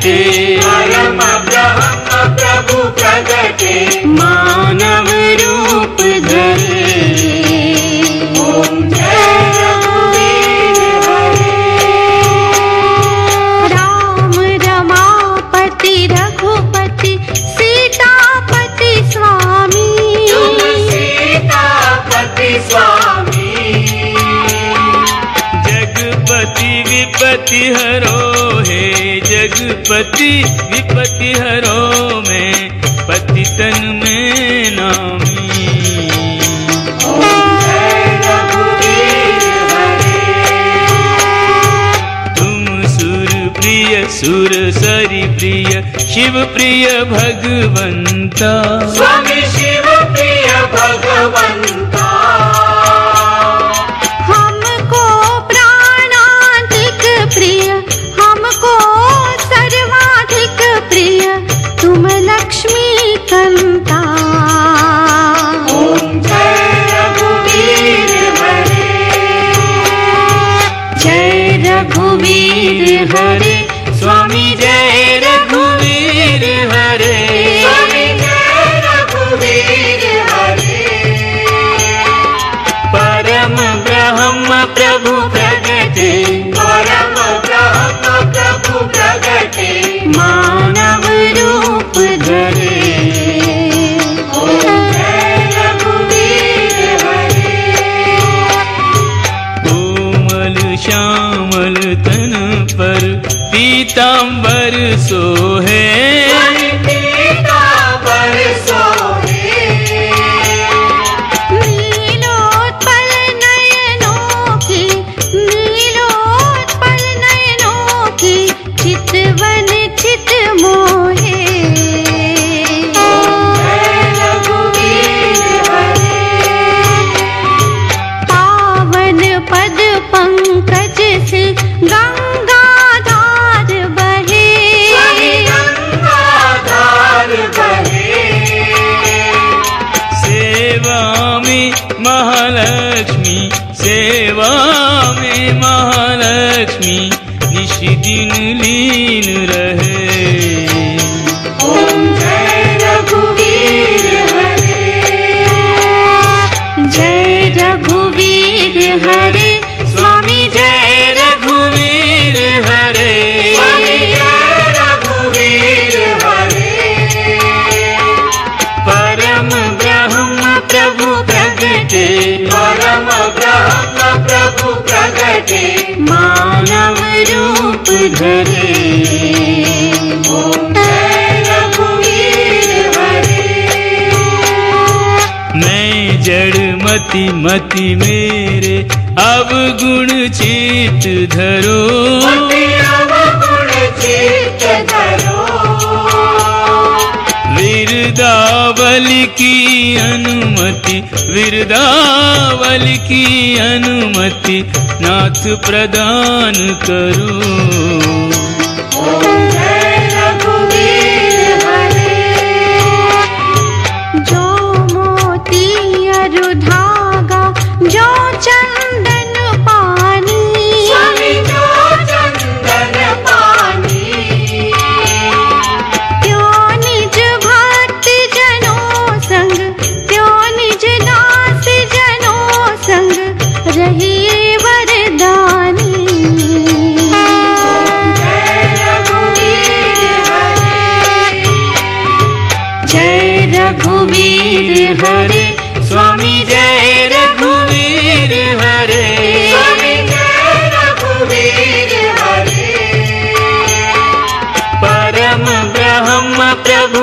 प्रगटे परम जगपति विपति हरो में पति तन में नामी। तुम सुर प्रिय, सुर सरि प्रिय, शिव प्रिय भगवंता। हरे स्वामी जय रघुवीर हरे। परम ब्रह्म प्रभु प्रगटे। परम ब्रह्म प्रभु प्रगटे। मानव रूप धरे। श्यामल पर पीतांबर सोहे प्रगटे। परम ब्रह्म प्रभु प्रगटे मानव रूप धरे। मैं जड़ मति मति मेरे अब गुण चित धरो। मति अवगुण चित्त धरो। विरदावल की अनुमति विरदावल की अनुमति नाथ प्रदान करो हरे स्वामी जय रघुवीर हरे। स्वामी जय रघुवीर हरे। परम ब्रह्म प्रभु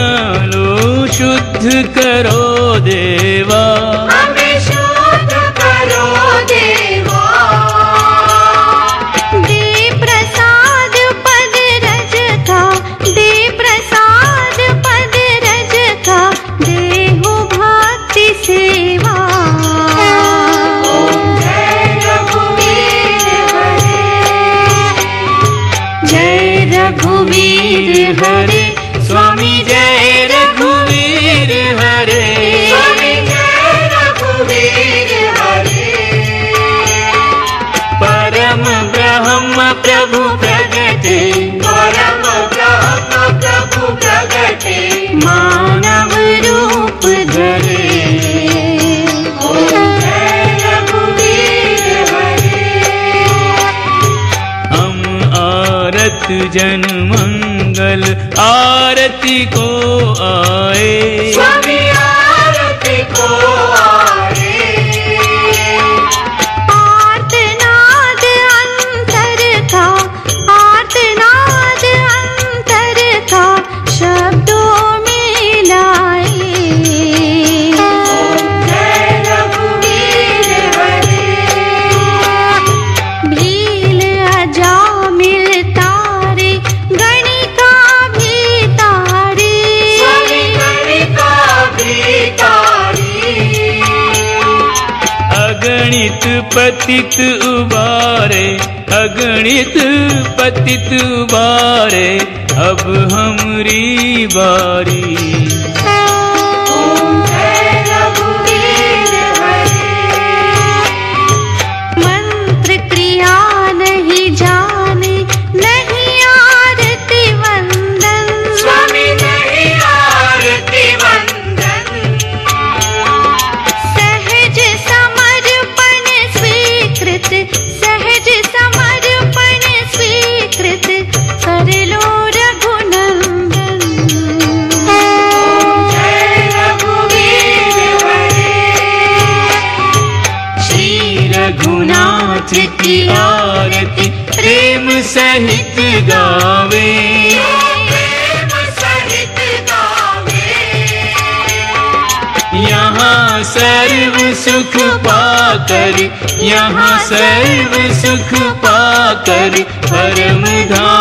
करो देव। भजन मंगल आरती को आए। स्वामी आरती को अगणित पतित उबारे अगणित पतित उबारे अब हमरी बारी। आरती प्रेम सहित गावे। यहाँ सर्व सुख पाकर यहाँ सर्व सुख पाकर परम धाम।